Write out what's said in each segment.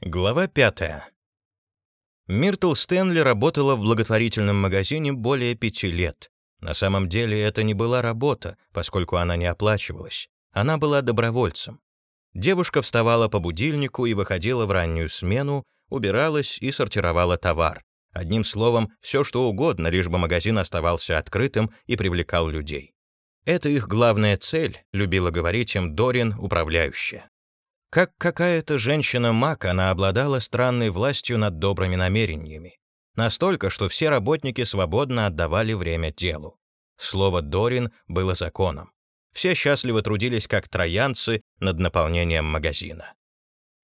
Глава пятая. Миртл Стэнли работала в благотворительном магазине более пяти лет. На самом деле это не была работа, поскольку она не оплачивалась. Она была добровольцем. Девушка вставала по будильнику и выходила в раннюю смену, убиралась и сортировала товар. Одним словом, все что угодно, лишь бы магазин оставался открытым и привлекал людей. Это их главная цель, любила говорить им Дорин, управляющая. Как какая-то женщина-маг, она обладала странной властью над добрыми намерениями. Настолько, что все работники свободно отдавали время делу. Слово «Дорин» было законом. Все счастливо трудились как троянцы над наполнением магазина.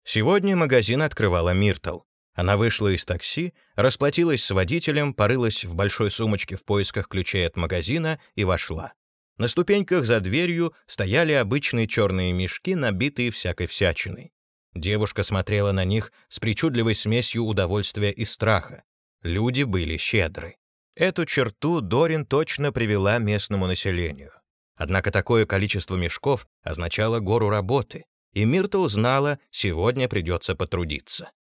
Сегодня магазин открывала Миртл. Она вышла из такси, расплатилась с водителем, порылась в большой сумочке в поисках ключей от магазина и вошла. На ступеньках за дверью стояли обычные черные мешки, набитые всякой всячиной. Девушка смотрела на них с причудливой смесью удовольствия и страха. Люди были щедры. Эту черту Дорин точно привела местному населению. Однако такое количество мешков означало гору работы, и Миртл знала, сегодня придется потрудиться.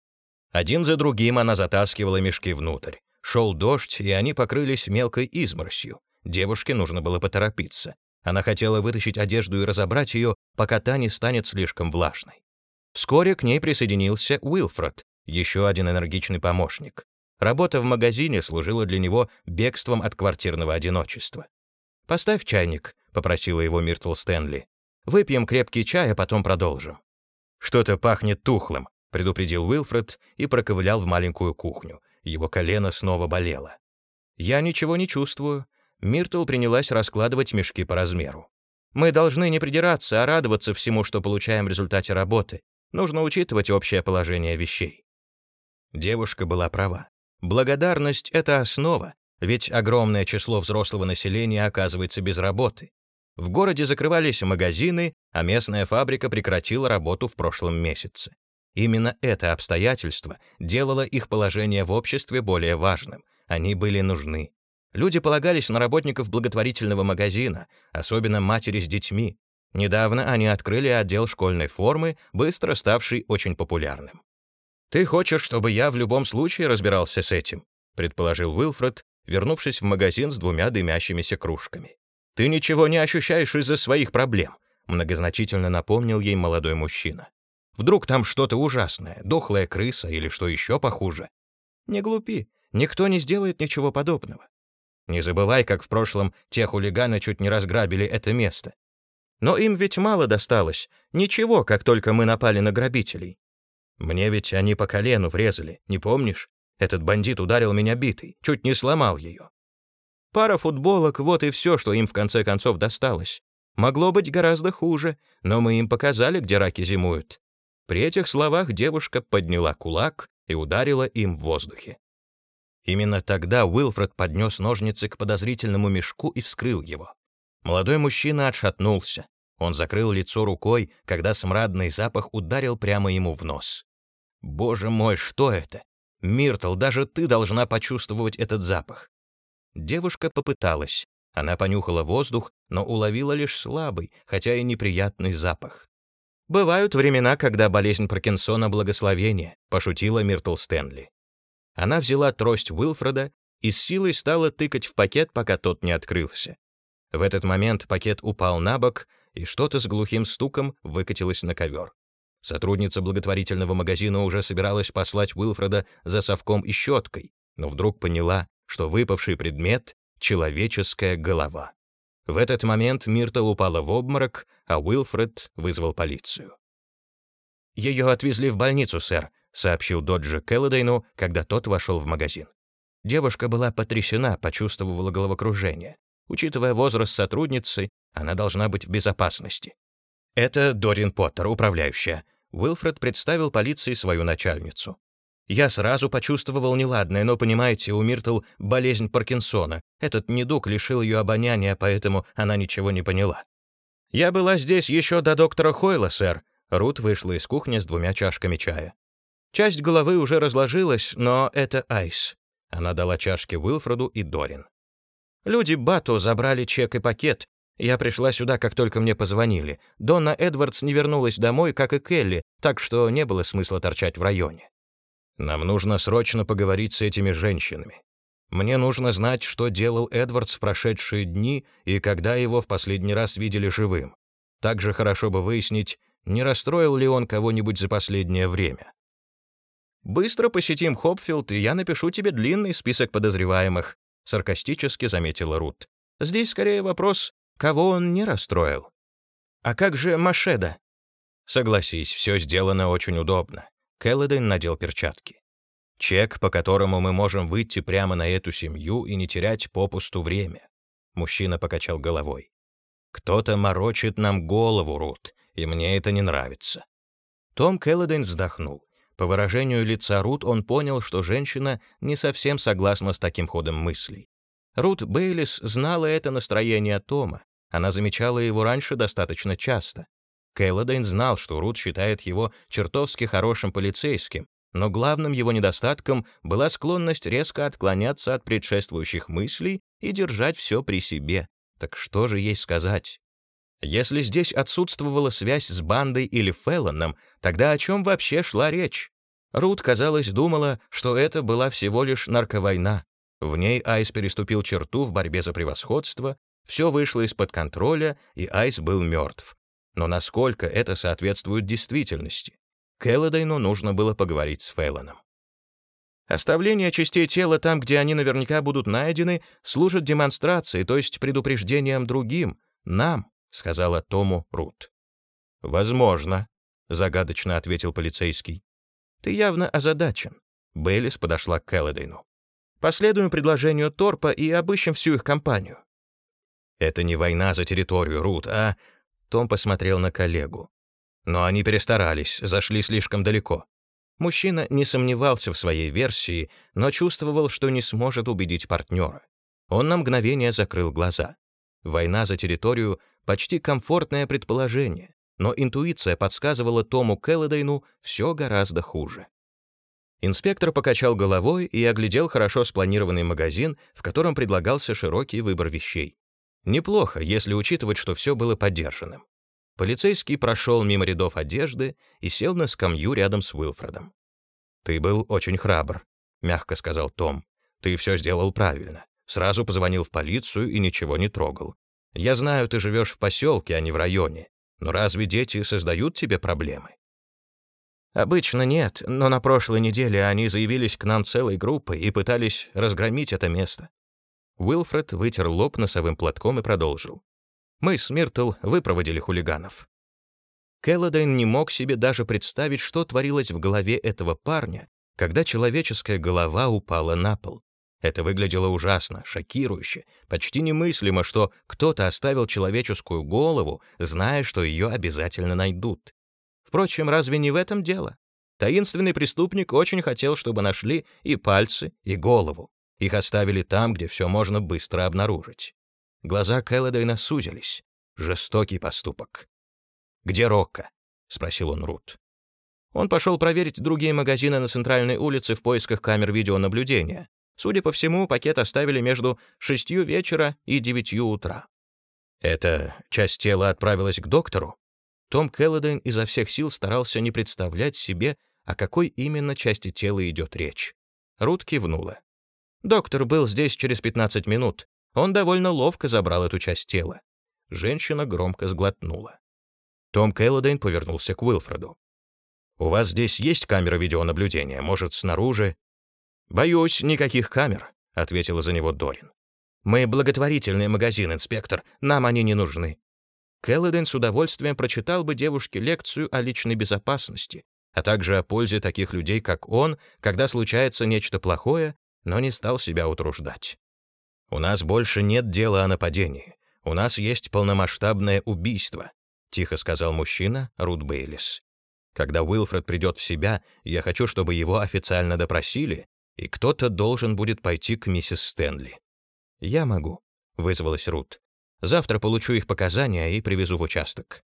Один за другим она затаскивала мешки внутрь. Шел дождь, и они покрылись мелкой изморосью. Девушке нужно было поторопиться. Она хотела вытащить одежду и разобрать ее, пока та не станет слишком влажной. Вскоре к ней присоединился Уилфред, еще один энергичный помощник. Работа в магазине служила для него бегством от квартирного одиночества. «Поставь чайник», — попросила его Миртл Стэнли. «Выпьем крепкий чай, а потом продолжим». «Что-то пахнет тухлым», — предупредил Уилфред и проковылял в маленькую кухню. Его колено снова болело. «Я ничего не чувствую», Миртл принялась раскладывать мешки по размеру. «Мы должны не придираться, а радоваться всему, что получаем в результате работы. Нужно учитывать общее положение вещей». Девушка была права. Благодарность — это основа, ведь огромное число взрослого населения оказывается без работы. В городе закрывались магазины, а местная фабрика прекратила работу в прошлом месяце. Именно это обстоятельство делало их положение в обществе более важным. Они были нужны. Люди полагались на работников благотворительного магазина, особенно матери с детьми. Недавно они открыли отдел школьной формы, быстро ставший очень популярным. «Ты хочешь, чтобы я в любом случае разбирался с этим?» предположил Уилфред, вернувшись в магазин с двумя дымящимися кружками. «Ты ничего не ощущаешь из-за своих проблем», многозначительно напомнил ей молодой мужчина. «Вдруг там что-то ужасное, дохлая крыса или что еще похуже?» «Не глупи, никто не сделает ничего подобного. Не забывай, как в прошлом те хулиганы чуть не разграбили это место. Но им ведь мало досталось. Ничего, как только мы напали на грабителей. Мне ведь они по колену врезали, не помнишь? Этот бандит ударил меня битой, чуть не сломал ее. Пара футболок — вот и все, что им в конце концов досталось. Могло быть гораздо хуже, но мы им показали, где раки зимуют. При этих словах девушка подняла кулак и ударила им в воздухе. Именно тогда Уилфред поднес ножницы к подозрительному мешку и вскрыл его. Молодой мужчина отшатнулся. Он закрыл лицо рукой, когда смрадный запах ударил прямо ему в нос. «Боже мой, что это? Миртл, даже ты должна почувствовать этот запах». Девушка попыталась. Она понюхала воздух, но уловила лишь слабый, хотя и неприятный запах. «Бывают времена, когда болезнь Паркинсона — благословение», — пошутила Миртл Стэнли. Она взяла трость Уилфреда и с силой стала тыкать в пакет, пока тот не открылся. В этот момент пакет упал на бок, и что-то с глухим стуком выкатилось на ковер. Сотрудница благотворительного магазина уже собиралась послать Уилфреда за совком и щеткой, но вдруг поняла, что выпавший предмет — человеческая голова. В этот момент Миртл упала в обморок, а Уилфред вызвал полицию. «Ее отвезли в больницу, сэр», сообщил Доджи Келлодейну, когда тот вошел в магазин. Девушка была потрясена, почувствовала головокружение. Учитывая возраст сотрудницы, она должна быть в безопасности. «Это Дорин Поттер, управляющая». Уилфред представил полиции свою начальницу. «Я сразу почувствовал неладное, но, понимаете, у Миртл болезнь Паркинсона. Этот недуг лишил ее обоняния, поэтому она ничего не поняла». «Я была здесь еще до доктора Хойла, сэр». Рут вышла из кухни с двумя чашками чая. Часть головы уже разложилась, но это Айс. Она дала чашки Уилфреду и Дорин. Люди Бату забрали чек и пакет. Я пришла сюда, как только мне позвонили. Донна Эдвардс не вернулась домой, как и Келли, так что не было смысла торчать в районе. Нам нужно срочно поговорить с этими женщинами. Мне нужно знать, что делал Эдвардс в прошедшие дни и когда его в последний раз видели живым. Также хорошо бы выяснить, не расстроил ли он кого-нибудь за последнее время. «Быстро посетим Хопфилд, и я напишу тебе длинный список подозреваемых», — саркастически заметила Рут. «Здесь скорее вопрос, Кого он не расстроил? А как же Машеда? Согласись, все сделано очень удобно. Келлоден надел перчатки. Чек, по которому мы можем выйти прямо на эту семью и не терять попусту время. Мужчина покачал головой. Кто-то морочит нам голову, Рут, и мне это не нравится. Том Келлоден вздохнул. По выражению лица Рут он понял, что женщина не совсем согласна с таким ходом мыслей. Рут Бейлис знала это настроение Тома. Она замечала его раньше достаточно часто. Кейлодейн знал, что Рут считает его чертовски хорошим полицейским, но главным его недостатком была склонность резко отклоняться от предшествующих мыслей и держать все при себе. Так что же ей сказать? Если здесь отсутствовала связь с бандой или Феллоном, тогда о чем вообще шла речь? Рут, казалось, думала, что это была всего лишь нарковойна, в ней Айс переступил черту в борьбе за превосходство, все вышло из-под контроля, и Айс был мертв. Но насколько это соответствует действительности? Келлодейну нужно было поговорить с Фейлоном. Оставление частей тела там, где они наверняка будут найдены, служит демонстрацией, то есть предупреждением другим, нам, сказала Тому Рут. Возможно, загадочно ответил полицейский. Ты явно озадачен. Бейлис подошла к Келлодейну. Последуем предложению Торпа и обыщем всю их компанию». «Это не война за территорию, Рут, а...» Том посмотрел на коллегу. Но они перестарались, зашли слишком далеко. Мужчина не сомневался в своей версии, но чувствовал, что не сможет убедить партнера. Он на мгновение закрыл глаза. Война за территорию — почти комфортное предположение, но интуиция подсказывала Тому Келлодейну все гораздо хуже. Инспектор покачал головой и оглядел хорошо спланированный магазин, в котором предлагался широкий выбор вещей. Неплохо, если учитывать, что все было поддержанным. Полицейский прошел мимо рядов одежды и сел на скамью рядом с Уилфредом. «Ты был очень храбр», — мягко сказал Том. «Ты все сделал правильно. Сразу позвонил в полицию и ничего не трогал. Я знаю, ты живешь в поселке, а не в районе. Но разве дети создают тебе проблемы? Обычно нет, но на прошлой неделе они заявились к нам целой группой и пытались разгромить это место. Уилфред вытер лоб носовым платком и продолжил. Мы с Миртл выпроводили хулиганов. Келлодейн не мог себе даже представить, что творилось в голове этого парня, когда человеческая голова упала на пол. Это выглядело ужасно, шокирующе, почти немыслимо, что кто-то оставил человеческую голову, зная, что ее обязательно найдут. Впрочем, разве не в этом дело? Таинственный преступник очень хотел, чтобы нашли и пальцы, и голову. Их оставили там, где все можно быстро обнаружить. Глаза Келлодейна сузились. Жестокий поступок. «Где Рокко?» — спросил он Рут. Он пошел проверить другие магазины на центральной улице в поисках камер видеонаблюдения. Судя по всему, пакет оставили между шестью вечера и девятью утра. «Эта часть тела отправилась к доктору?» Том Келлоден изо всех сил старался не представлять себе, о какой именно части тела идет речь. Рут кивнула. «Доктор был здесь через 15 минут. Он довольно ловко забрал эту часть тела». Женщина громко сглотнула. Том Келлодейн повернулся к Уилфреду. «У вас здесь есть камера видеонаблюдения? Может, снаружи?» «Боюсь, никаких камер», — ответила за него Дорин. «Мы благотворительный магазин, инспектор. Нам они не нужны». Келлоден с удовольствием прочитал бы девушке лекцию о личной безопасности, а также о пользе таких людей, как он, когда случается нечто плохое, но не стал себя утруждать. «У нас больше нет дела о нападении. У нас есть полномасштабное убийство», — тихо сказал мужчина Рут Бейлис. «Когда Уилфред придет в себя, я хочу, чтобы его официально допросили, и кто-то должен будет пойти к миссис Стэнли». «Я могу», — вызвалась Рут. Завтра получу их показания и привезу в участок.